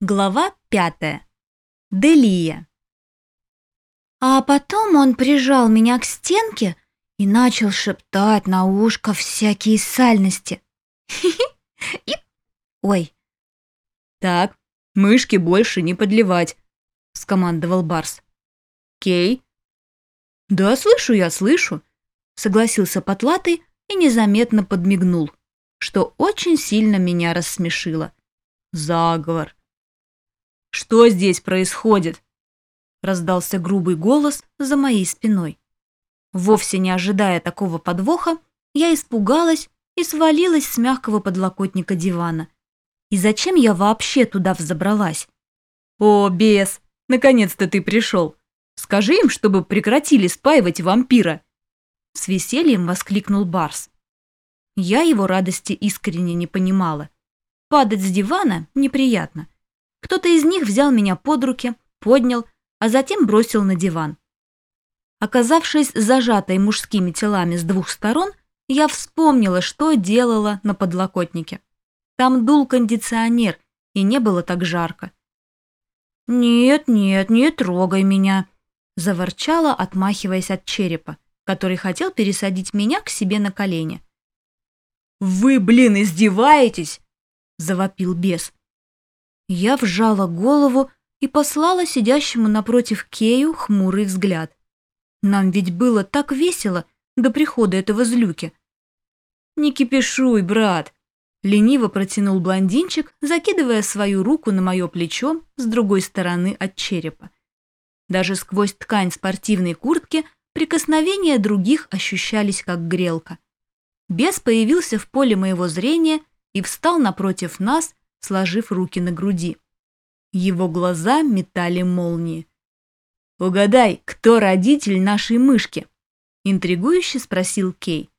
Глава пятая. Делия. А потом он прижал меня к стенке и начал шептать на ушко всякие сальности. И... Ой. «Так, мышки больше не подливать», — скомандовал Барс. «Кей?» «Да, слышу я, слышу», — согласился Потлатый и незаметно подмигнул, что очень сильно меня рассмешило. «Заговор. «Что здесь происходит?» Раздался грубый голос за моей спиной. Вовсе не ожидая такого подвоха, я испугалась и свалилась с мягкого подлокотника дивана. И зачем я вообще туда взобралась? «О, бес! Наконец-то ты пришел! Скажи им, чтобы прекратили спаивать вампира!» С весельем воскликнул Барс. Я его радости искренне не понимала. Падать с дивана неприятно. Кто-то из них взял меня под руки, поднял, а затем бросил на диван. Оказавшись зажатой мужскими телами с двух сторон, я вспомнила, что делала на подлокотнике. Там дул кондиционер, и не было так жарко. «Нет, нет, не трогай меня», – заворчала, отмахиваясь от черепа, который хотел пересадить меня к себе на колени. «Вы, блин, издеваетесь?» – завопил бес. Я вжала голову и послала сидящему напротив Кею хмурый взгляд. Нам ведь было так весело до прихода этого злюки. «Не кипишуй, брат!» Лениво протянул блондинчик, закидывая свою руку на мое плечо с другой стороны от черепа. Даже сквозь ткань спортивной куртки прикосновения других ощущались как грелка. Бес появился в поле моего зрения и встал напротив нас, сложив руки на груди. Его глаза метали молнии. «Угадай, кто родитель нашей мышки?» – интригующе спросил Кей.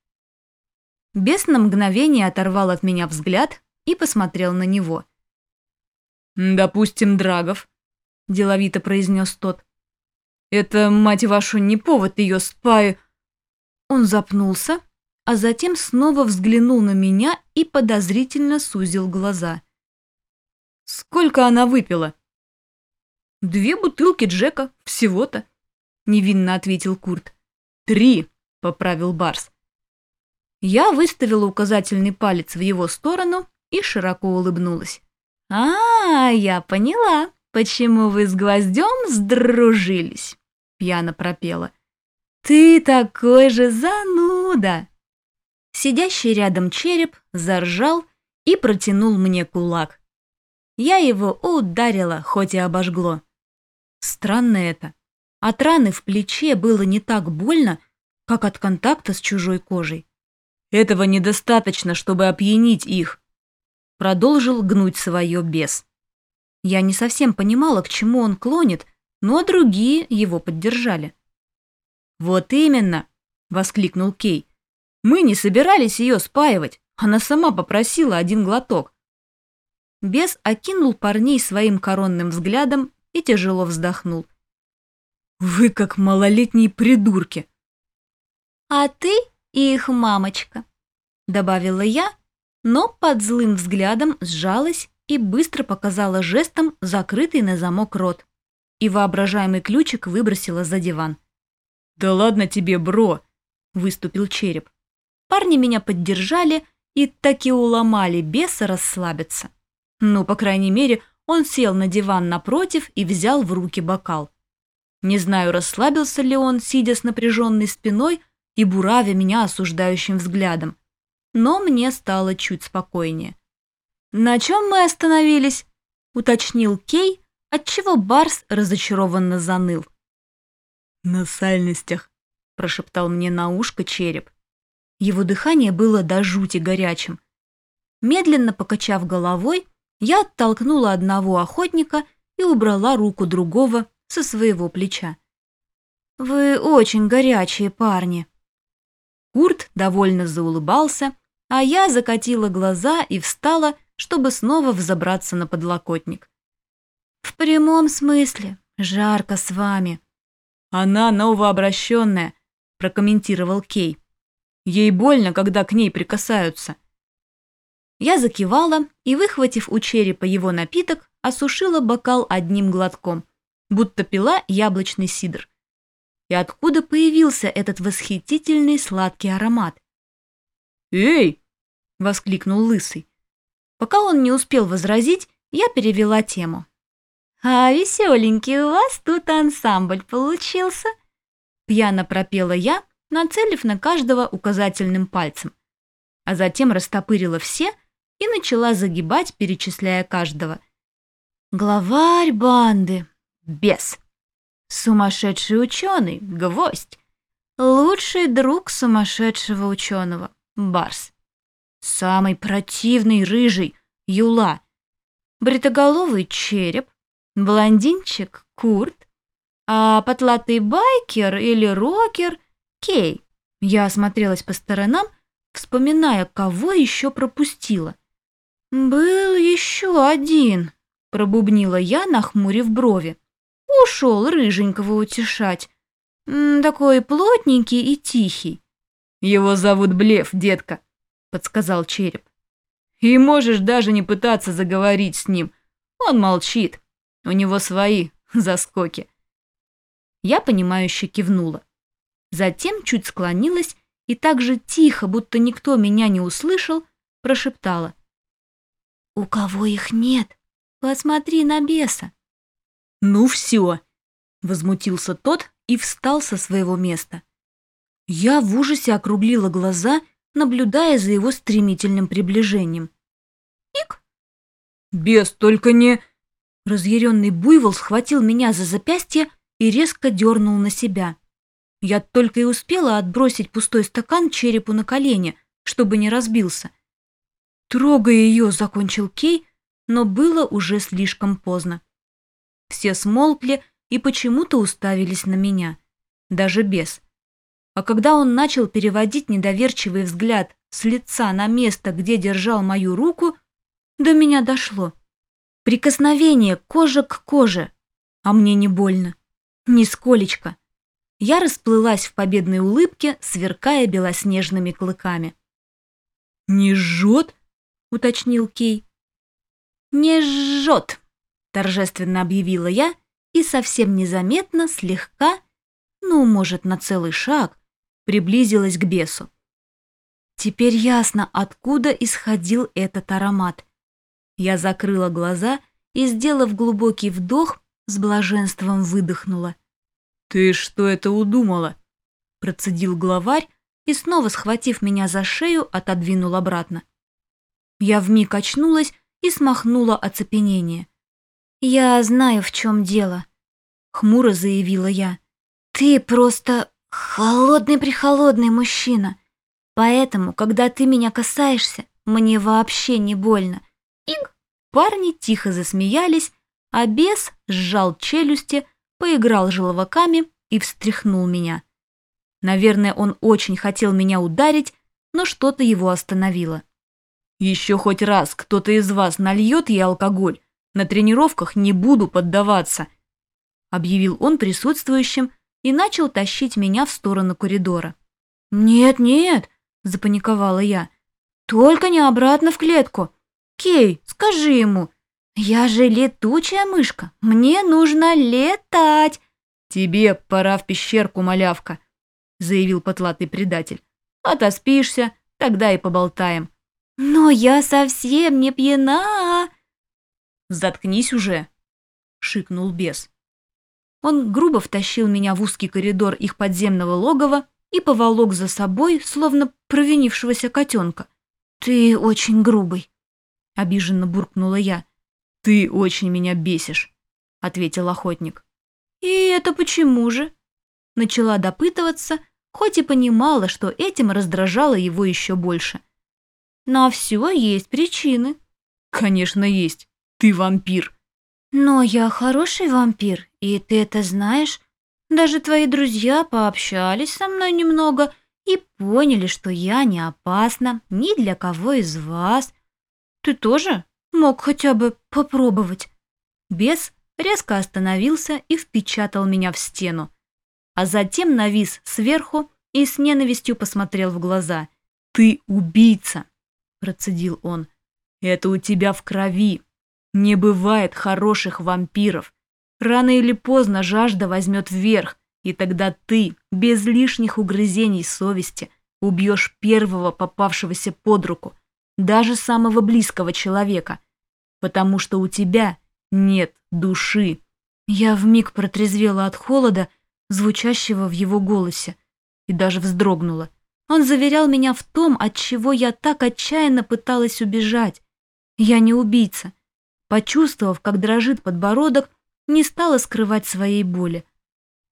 Бес на мгновение оторвал от меня взгляд и посмотрел на него. «Допустим, Драгов», – деловито произнес тот. «Это, мать вашу, не повод ее спаю...» Он запнулся, а затем снова взглянул на меня и подозрительно сузил глаза – Сколько она выпила? Две бутылки Джека, всего-то, невинно ответил Курт. Три, поправил Барс. Я выставила указательный палец в его сторону и широко улыбнулась. «А, я поняла, почему вы с Гвоздем сдружились», — пьяно пропела. «Ты такой же зануда!» Сидящий рядом череп заржал и протянул мне кулак. Я его ударила, хоть и обожгло. Странно это. От раны в плече было не так больно, как от контакта с чужой кожей. Этого недостаточно, чтобы опьянить их. Продолжил гнуть свое бес. Я не совсем понимала, к чему он клонит, но другие его поддержали. «Вот именно!» — воскликнул Кей. «Мы не собирались ее спаивать. Она сама попросила один глоток. Бес окинул парней своим коронным взглядом и тяжело вздохнул. «Вы как малолетние придурки!» «А ты их мамочка», — добавила я, но под злым взглядом сжалась и быстро показала жестом закрытый на замок рот. И воображаемый ключик выбросила за диван. «Да ладно тебе, бро!» — выступил череп. Парни меня поддержали и таки уломали беса расслабиться. Ну, по крайней мере, он сел на диван напротив и взял в руки бокал. Не знаю, расслабился ли он, сидя с напряженной спиной и буравя меня осуждающим взглядом, но мне стало чуть спокойнее. «На чем мы остановились?» — уточнил Кей, отчего Барс разочарованно заныл. «На сальностях», — прошептал мне на ушко череп. Его дыхание было до жути горячим. Медленно покачав головой, я оттолкнула одного охотника и убрала руку другого со своего плеча. «Вы очень горячие парни». Курт довольно заулыбался, а я закатила глаза и встала, чтобы снова взобраться на подлокотник. «В прямом смысле, жарко с вами». «Она новообращенная», – прокомментировал Кей. «Ей больно, когда к ней прикасаются». Я закивала и, выхватив у черепа его напиток, осушила бокал одним глотком, будто пила яблочный сидр. И откуда появился этот восхитительный сладкий аромат? «Эй!» — воскликнул Лысый. Пока он не успел возразить, я перевела тему. «А веселенький у вас тут ансамбль получился!» Пьяно пропела я, нацелив на каждого указательным пальцем. А затем растопырила все и начала загибать, перечисляя каждого. Главарь банды. Бес. Сумасшедший ученый. Гвоздь. Лучший друг сумасшедшего ученого. Барс. Самый противный рыжий. Юла. Бритоголовый череп. Блондинчик. Курт. А потлатый байкер или рокер. Кей. Я осмотрелась по сторонам, вспоминая, кого еще пропустила. «Был еще один», — пробубнила я, нахмурив брови. «Ушел рыженького утешать. Такой плотненький и тихий». «Его зовут Блев, детка», — подсказал череп. «И можешь даже не пытаться заговорить с ним. Он молчит. У него свои заскоки». Я, понимающе кивнула. Затем чуть склонилась и так же тихо, будто никто меня не услышал, прошептала. «У кого их нет? Посмотри на беса!» «Ну все!» — возмутился тот и встал со своего места. Я в ужасе округлила глаза, наблюдая за его стремительным приближением. «Ик!» «Бес, только не...» Разъяренный буйвол схватил меня за запястье и резко дернул на себя. Я только и успела отбросить пустой стакан черепу на колени, чтобы не разбился. «Трогай ее!» — закончил Кей, но было уже слишком поздно. Все смолкли и почему-то уставились на меня. Даже бес. А когда он начал переводить недоверчивый взгляд с лица на место, где держал мою руку, до меня дошло. Прикосновение кожа к коже, а мне не больно. Нисколечко. Я расплылась в победной улыбке, сверкая белоснежными клыками. «Не жжет?» — уточнил Кей. «Не жжет», — торжественно объявила я и совсем незаметно, слегка, ну, может, на целый шаг, приблизилась к бесу. Теперь ясно, откуда исходил этот аромат. Я закрыла глаза и, сделав глубокий вдох, с блаженством выдохнула. «Ты что это удумала?» Процедил главарь и, снова схватив меня за шею, отодвинул обратно. Я вмиг очнулась и смахнула оцепенение. «Я знаю, в чем дело», — хмуро заявила я. «Ты просто холодный-прихолодный мужчина, поэтому, когда ты меня касаешься, мне вообще не больно». Иг! Парни тихо засмеялись, а бес сжал челюсти, поиграл желваками и встряхнул меня. Наверное, он очень хотел меня ударить, но что-то его остановило. Еще хоть раз кто-то из вас нальет ей алкоголь, на тренировках не буду поддаваться», объявил он присутствующим и начал тащить меня в сторону коридора. «Нет, нет», – запаниковала я, – «только не обратно в клетку. Кей, скажи ему, я же летучая мышка, мне нужно летать». «Тебе пора в пещерку, малявка», – заявил потлатый предатель. «Отоспишься, тогда и поболтаем». «Но я совсем не пьяна!» «Заткнись уже!» — шикнул бес. Он грубо втащил меня в узкий коридор их подземного логова и поволок за собой, словно провинившегося котенка. «Ты очень грубый», — обиженно буркнула я. «Ты очень меня бесишь», — ответил охотник. «И это почему же?» Начала допытываться, хоть и понимала, что этим раздражало его еще больше. На все есть причины. Конечно, есть. Ты вампир. Но я хороший вампир, и ты это знаешь. Даже твои друзья пообщались со мной немного и поняли, что я не опасна ни для кого из вас. Ты тоже мог хотя бы попробовать. Бес резко остановился и впечатал меня в стену, а затем навис сверху и с ненавистью посмотрел в глаза. «Ты убийца!» Процедил он. Это у тебя в крови. Не бывает хороших вампиров. Рано или поздно жажда возьмет вверх, и тогда ты, без лишних угрызений совести, убьешь первого попавшегося под руку, даже самого близкого человека, потому что у тебя нет души. Я вмиг протрезвела от холода, звучащего в его голосе, и даже вздрогнула. Он заверял меня в том, от чего я так отчаянно пыталась убежать. Я не убийца. Почувствовав, как дрожит подбородок, не стала скрывать своей боли.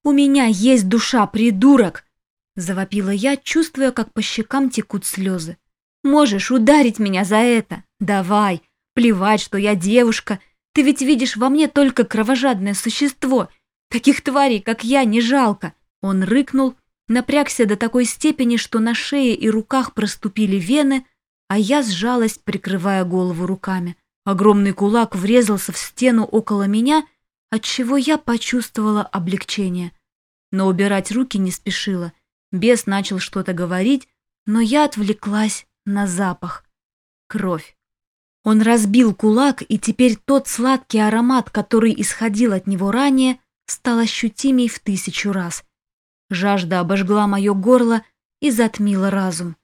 «У меня есть душа, придурок!» Завопила я, чувствуя, как по щекам текут слезы. «Можешь ударить меня за это? Давай! Плевать, что я девушка! Ты ведь видишь во мне только кровожадное существо! Таких тварей, как я, не жалко!» Он рыкнул, напрягся до такой степени, что на шее и руках проступили вены, а я сжалась, прикрывая голову руками. Огромный кулак врезался в стену около меня — отчего я почувствовала облегчение. Но убирать руки не спешила. Бес начал что-то говорить, но я отвлеклась на запах. Кровь. Он разбил кулак, и теперь тот сладкий аромат, который исходил от него ранее, стал ощутимей в тысячу раз. Жажда обожгла мое горло и затмила разум.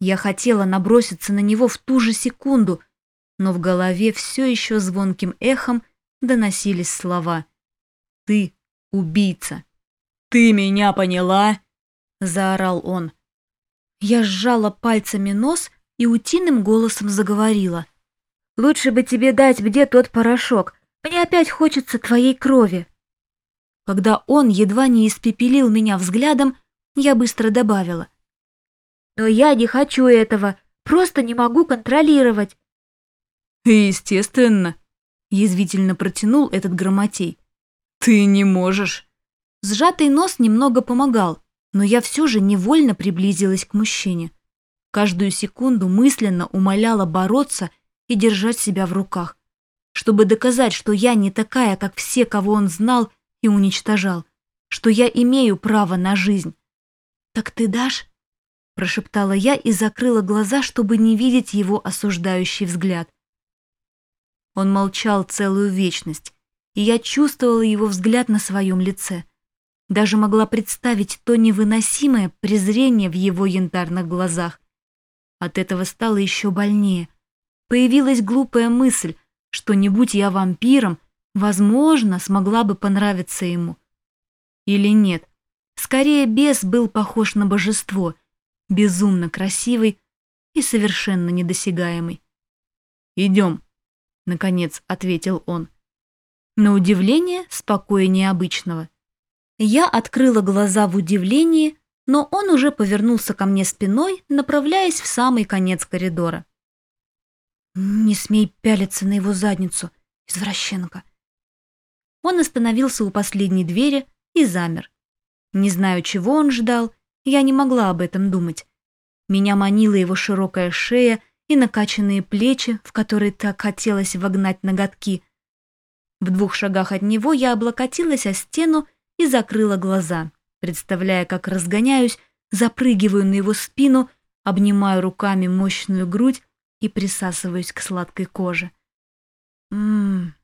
Я хотела наброситься на него в ту же секунду, но в голове все еще звонким эхом – доносились слова. «Ты убийца! Ты меня поняла?» — заорал он. Я сжала пальцами нос и утиным голосом заговорила. «Лучше бы тебе дать где тот порошок. Мне опять хочется твоей крови». Когда он едва не испепелил меня взглядом, я быстро добавила. «Но я не хочу этого, просто не могу контролировать». «Естественно», Язвительно протянул этот грамотей. «Ты не можешь!» Сжатый нос немного помогал, но я все же невольно приблизилась к мужчине. Каждую секунду мысленно умоляла бороться и держать себя в руках, чтобы доказать, что я не такая, как все, кого он знал и уничтожал, что я имею право на жизнь. «Так ты дашь?» – прошептала я и закрыла глаза, чтобы не видеть его осуждающий взгляд. Он молчал целую вечность, и я чувствовала его взгляд на своем лице. Даже могла представить то невыносимое презрение в его янтарных глазах. От этого стало еще больнее. Появилась глупая мысль, что не будь я вампиром, возможно, смогла бы понравиться ему. Или нет. Скорее, бес был похож на божество, безумно красивый и совершенно недосягаемый. «Идем», — наконец ответил он. На удивление спокойнее обычного. Я открыла глаза в удивлении, но он уже повернулся ко мне спиной, направляясь в самый конец коридора. «Не смей пялиться на его задницу, извращенка!» Он остановился у последней двери и замер. Не знаю, чего он ждал, я не могла об этом думать. Меня манила его широкая шея и накачанные плечи, в которые так хотелось вогнать ноготки. В двух шагах от него я облокотилась о стену и закрыла глаза, представляя, как разгоняюсь, запрыгиваю на его спину, обнимаю руками мощную грудь и присасываюсь к сладкой коже. Ммм.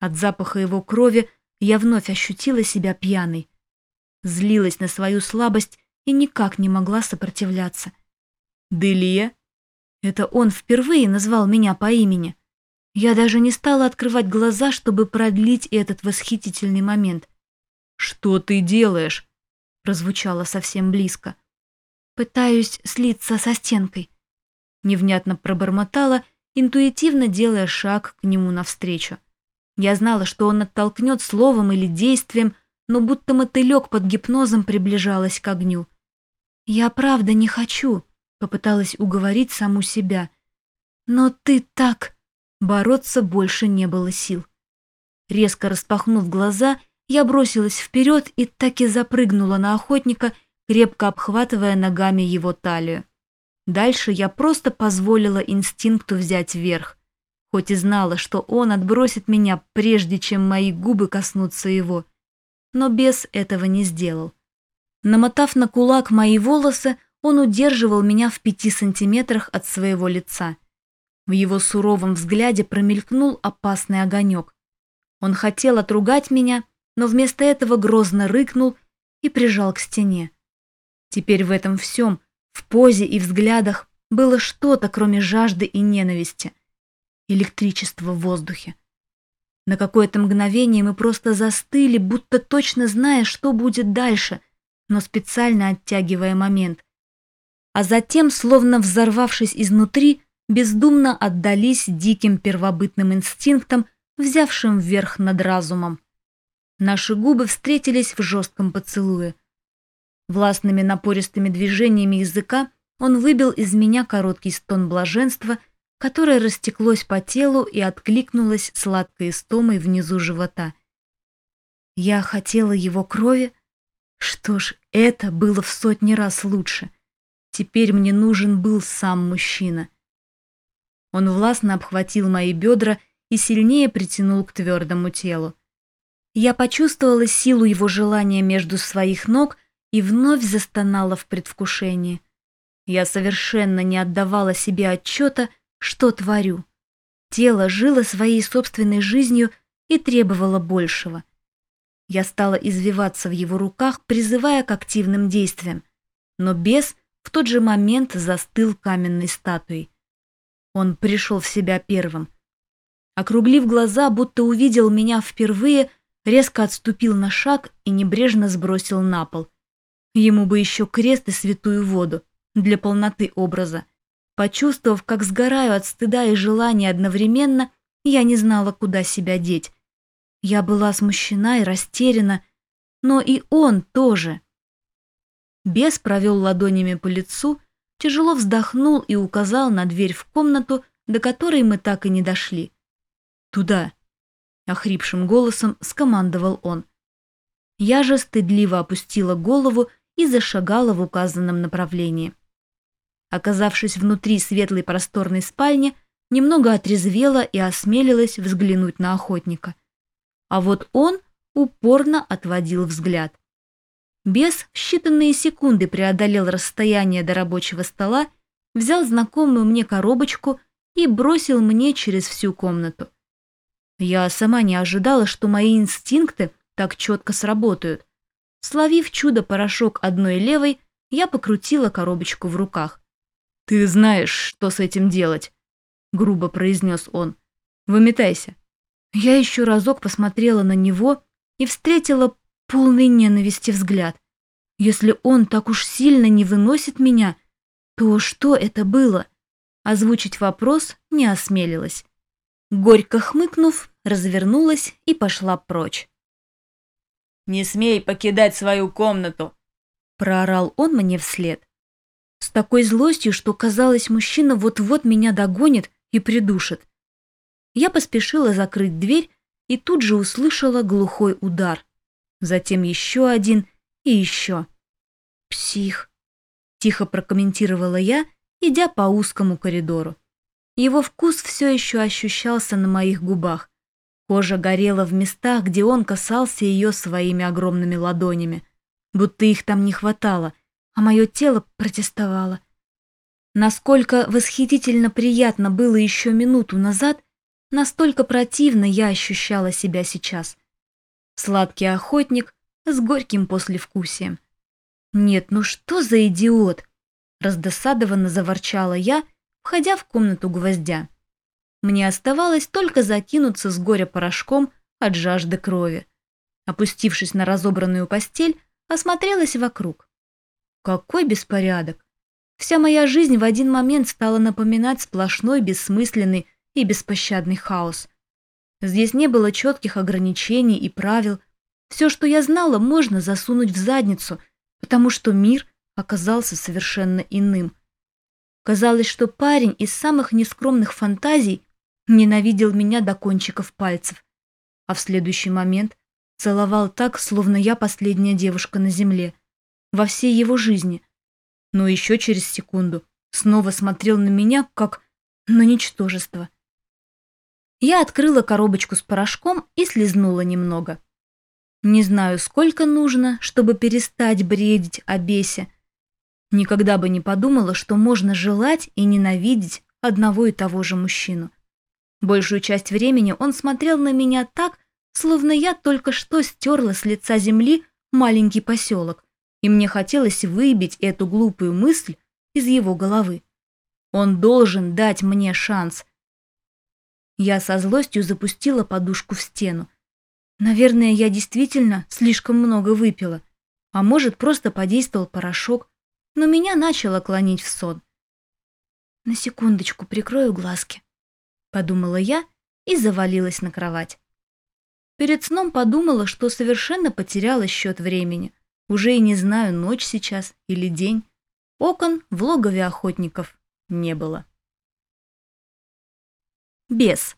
От запаха его крови я вновь ощутила себя пьяной. Злилась на свою слабость и никак не могла сопротивляться. «Делия?» Это он впервые назвал меня по имени. Я даже не стала открывать глаза, чтобы продлить этот восхитительный момент. «Что ты делаешь?» прозвучало совсем близко. «Пытаюсь слиться со стенкой», невнятно пробормотала, интуитивно делая шаг к нему навстречу. Я знала, что он оттолкнет словом или действием, но будто мотылек под гипнозом приближалась к огню. «Я правда не хочу», Попыталась уговорить саму себя. «Но ты так...» Бороться больше не было сил. Резко распахнув глаза, я бросилась вперед и так и запрыгнула на охотника, крепко обхватывая ногами его талию. Дальше я просто позволила инстинкту взять верх, хоть и знала, что он отбросит меня, прежде чем мои губы коснутся его. Но бес этого не сделал. Намотав на кулак мои волосы, он удерживал меня в пяти сантиметрах от своего лица. В его суровом взгляде промелькнул опасный огонек. Он хотел отругать меня, но вместо этого грозно рыкнул и прижал к стене. Теперь в этом всем, в позе и взглядах, было что-то, кроме жажды и ненависти. Электричество в воздухе. На какое-то мгновение мы просто застыли, будто точно зная, что будет дальше, но специально оттягивая момент. А затем, словно взорвавшись изнутри, бездумно отдались диким первобытным инстинктам, взявшим вверх над разумом. Наши губы встретились в жестком поцелуе. Властными напористыми движениями языка он выбил из меня короткий стон блаженства, которое растеклось по телу и откликнулось сладкой истомой внизу живота. Я хотела его крови? Что ж, это было в сотни раз лучше. Теперь мне нужен был сам мужчина — он властно обхватил мои бедра и сильнее притянул к твердому телу. Я почувствовала силу его желания между своих ног и вновь застонала в предвкушении. Я совершенно не отдавала себе отчета, что творю. Тело жило своей собственной жизнью и требовало большего. Я стала извиваться в его руках, призывая к активным действиям, но бес в тот же момент застыл каменной статуей. Он пришел в себя первым. Округлив глаза, будто увидел меня впервые, резко отступил на шаг и небрежно сбросил на пол. Ему бы еще крест и святую воду для полноты образа. Почувствовав, как сгораю от стыда и желания одновременно, я не знала, куда себя деть. Я была смущена и растеряна, но и он тоже. Бес провел ладонями по лицу, тяжело вздохнул и указал на дверь в комнату, до которой мы так и не дошли. «Туда!» — охрипшим голосом скомандовал он. Я же стыдливо опустила голову и зашагала в указанном направлении. Оказавшись внутри светлой просторной спальни, немного отрезвела и осмелилась взглянуть на охотника. А вот он упорно отводил взгляд. Бес в считанные секунды преодолел расстояние до рабочего стола, взял знакомую мне коробочку и бросил мне через всю комнату. Я сама не ожидала, что мои инстинкты так четко сработают. Словив чудо-порошок одной левой, я покрутила коробочку в руках. «Ты знаешь, что с этим делать», — грубо произнес он. «Выметайся». Я еще разок посмотрела на него и встретила полный ненависти взгляд. Если он так уж сильно не выносит меня, то что это было? Озвучить вопрос не осмелилась. Горько хмыкнув, развернулась и пошла прочь. «Не смей покидать свою комнату!» проорал он мне вслед. С такой злостью, что казалось, мужчина вот-вот меня догонит и придушит. Я поспешила закрыть дверь и тут же услышала глухой удар затем еще один и еще. «Псих», — тихо прокомментировала я, идя по узкому коридору. Его вкус все еще ощущался на моих губах. Кожа горела в местах, где он касался ее своими огромными ладонями, будто их там не хватало, а мое тело протестовало. Насколько восхитительно приятно было еще минуту назад, настолько противно я ощущала себя сейчас сладкий охотник с горьким послевкусием. «Нет, ну что за идиот!» Раздосадованно заворчала я, входя в комнату гвоздя. Мне оставалось только закинуться с горя порошком от жажды крови. Опустившись на разобранную постель, осмотрелась вокруг. Какой беспорядок! Вся моя жизнь в один момент стала напоминать сплошной, бессмысленный и беспощадный хаос. Здесь не было четких ограничений и правил. Все, что я знала, можно засунуть в задницу, потому что мир оказался совершенно иным. Казалось, что парень из самых нескромных фантазий ненавидел меня до кончиков пальцев, а в следующий момент целовал так, словно я последняя девушка на земле, во всей его жизни. Но еще через секунду снова смотрел на меня, как на ничтожество. Я открыла коробочку с порошком и слезнула немного. Не знаю, сколько нужно, чтобы перестать бредить о бесе. Никогда бы не подумала, что можно желать и ненавидеть одного и того же мужчину. Большую часть времени он смотрел на меня так, словно я только что стерла с лица земли маленький поселок, и мне хотелось выбить эту глупую мысль из его головы. Он должен дать мне шанс. Я со злостью запустила подушку в стену. Наверное, я действительно слишком много выпила, а может, просто подействовал порошок, но меня начало клонить в сон. На секундочку прикрою глазки, подумала я и завалилась на кровать. Перед сном подумала, что совершенно потеряла счет времени. Уже и не знаю, ночь сейчас или день. Окон в логове охотников не было. Бес.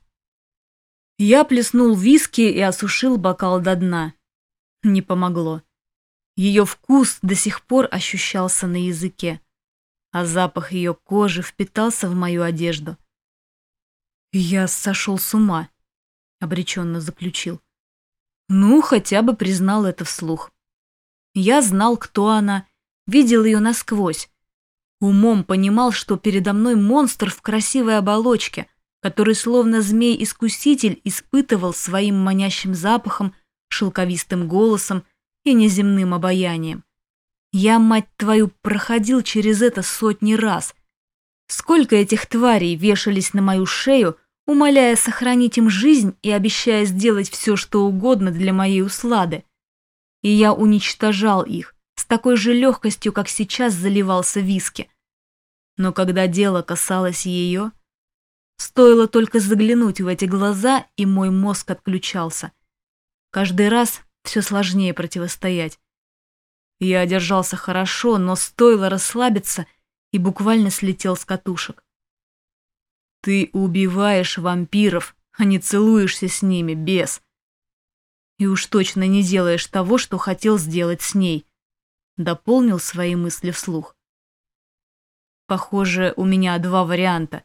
Я плеснул виски и осушил бокал до дна. Не помогло. Ее вкус до сих пор ощущался на языке, а запах ее кожи впитался в мою одежду. «Я сошел с ума», — обреченно заключил. Ну, хотя бы признал это вслух. Я знал, кто она, видел ее насквозь. Умом понимал, что передо мной монстр в красивой оболочке, который словно змей-искуситель испытывал своим манящим запахом, шелковистым голосом и неземным обаянием. Я, мать твою, проходил через это сотни раз. Сколько этих тварей вешались на мою шею, умоляя сохранить им жизнь и обещая сделать все, что угодно для моей услады и я уничтожал их с такой же легкостью, как сейчас заливался виски. Но когда дело касалось ее, стоило только заглянуть в эти глаза, и мой мозг отключался. Каждый раз все сложнее противостоять. Я держался хорошо, но стоило расслабиться и буквально слетел с катушек. Ты убиваешь вампиров, а не целуешься с ними, бес. И уж точно не делаешь того, что хотел сделать с ней. Дополнил свои мысли вслух. Похоже, у меня два варианта.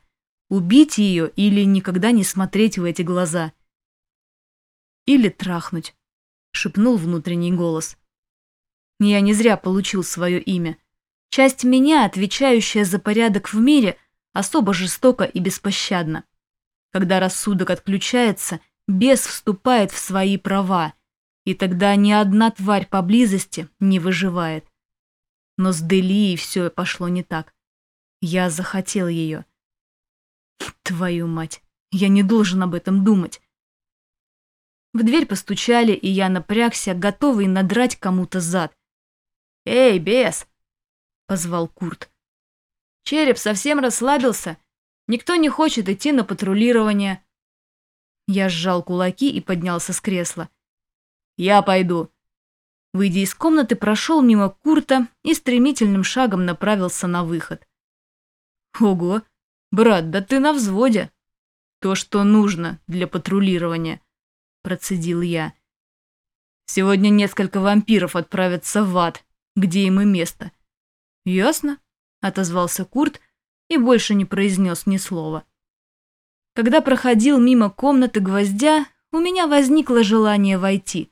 Убить ее или никогда не смотреть в эти глаза. Или трахнуть, шепнул внутренний голос. Я не зря получил свое имя. Часть меня, отвечающая за порядок в мире, особо жестоко и беспощадна. Когда рассудок отключается, бес вступает в свои права, и тогда ни одна тварь поблизости не выживает. Но с Делией все пошло не так. Я захотел ее. Твою мать, я не должен об этом думать. В дверь постучали, и я напрягся, готовый надрать кому-то зад. «Эй, бес!» — позвал Курт. «Череп совсем расслабился. Никто не хочет идти на патрулирование. Я сжал кулаки и поднялся с кресла. «Я пойду». Выйдя из комнаты, прошел мимо Курта и стремительным шагом направился на выход. «Ого, брат, да ты на взводе!» «То, что нужно для патрулирования», – процедил я. «Сегодня несколько вампиров отправятся в ад, где им и место». «Ясно», – отозвался Курт и больше не произнес ни слова. Когда проходил мимо комнаты гвоздя, у меня возникло желание войти.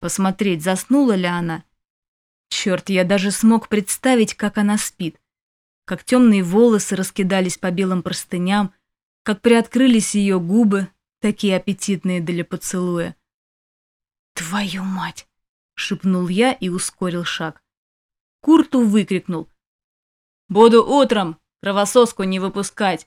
Посмотреть, заснула ли она. Черт, я даже смог представить, как она спит. Как темные волосы раскидались по белым простыням, как приоткрылись ее губы, такие аппетитные для поцелуя. «Твою мать!» — шепнул я и ускорил шаг. Курту выкрикнул. «Буду утром! Кровососку не выпускать!